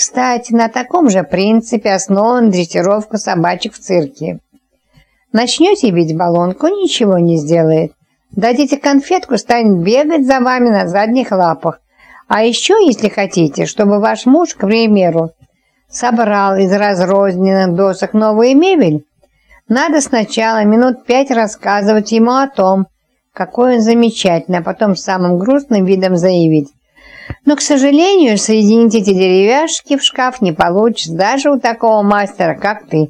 Кстати, на таком же принципе основана дрессировка собачек в цирке. Начнете бить баллонку, ничего не сделает. Дадите конфетку, станет бегать за вами на задних лапах. А еще, если хотите, чтобы ваш муж, к примеру, собрал из разрозненных досок новую мебель, надо сначала минут пять рассказывать ему о том, какой он замечательный, а потом самым грустным видом заявить. Но, к сожалению, соединить эти деревяшки в шкаф не получится даже у такого мастера, как ты.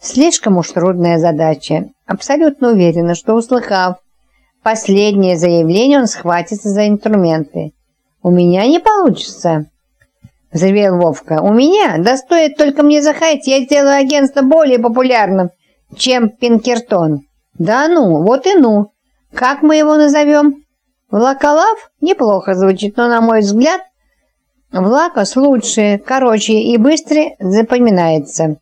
Слишком уж трудная задача. Абсолютно уверена, что, услыхав последнее заявление, он схватится за инструменты. «У меня не получится», — взревел Вовка. «У меня? Да стоит только мне захотеть, я сделаю агентство более популярным, чем Пинкертон». «Да ну, вот и ну. Как мы его назовем?» «Влаколав?» Неплохо звучит, но, на мой взгляд, Влакос лучше, короче и быстрее запоминается.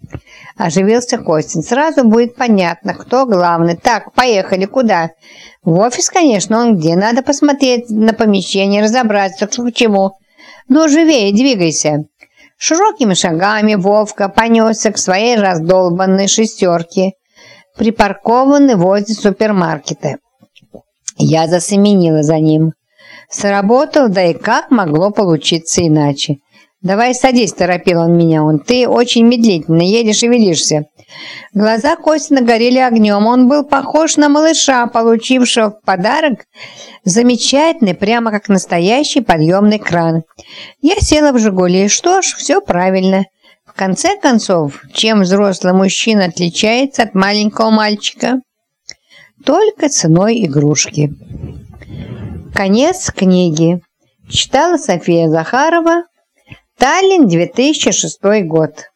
Оживился Костин. Сразу будет понятно, кто главный. Так, поехали. Куда? В офис, конечно. Он где? Надо посмотреть на помещение, разобраться, к чему. Ну, живее, двигайся. Широкими шагами Вовка понесся к своей раздолбанной шестерке, припаркованной возле супермаркета. Я засеменила за ним. Сработал, да и как могло получиться иначе? «Давай садись», – торопил он меня. «Он ты очень медлительно едешь и велишься». Глаза Костина горели огнем. Он был похож на малыша, получившего подарок замечательный, прямо как настоящий подъемный кран. Я села в «Жигули». Что ж, все правильно. В конце концов, чем взрослый мужчина отличается от маленького мальчика? Только ценой игрушки. Конец книги. Читала София Захарова. Таллин, 2006 год.